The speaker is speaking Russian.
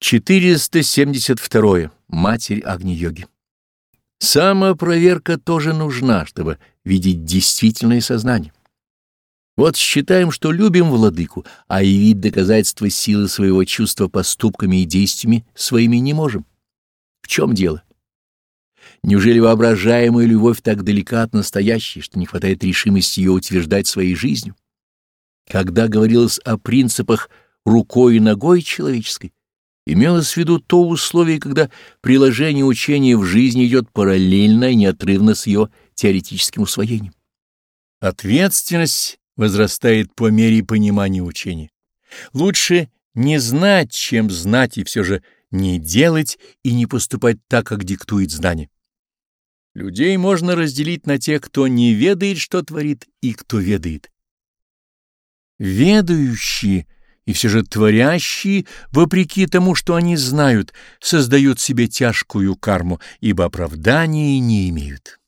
472. Матерь Агни-йоги. Самопроверка тоже нужна, чтобы видеть действительное сознание. Вот считаем, что любим владыку, а явить доказательства силы своего чувства поступками и действиями своими не можем. В чем дело? Неужели воображаемая любовь так далека от настоящей, что не хватает решимости ее утверждать своей жизнью? Когда говорилось о принципах рукой и ногой человеческой, Имелось в виду то условие, когда приложение учения в жизни идет параллельно и неотрывно с ее теоретическим усвоением. Ответственность возрастает по мере понимания учения. Лучше не знать, чем знать, и все же не делать и не поступать так, как диктует знание. Людей можно разделить на тех, кто не ведает, что творит, и кто ведает. Ведающие — и все же творящие, вопреки тому, что они знают, создают себе тяжкую карму, ибо оправдания не имеют.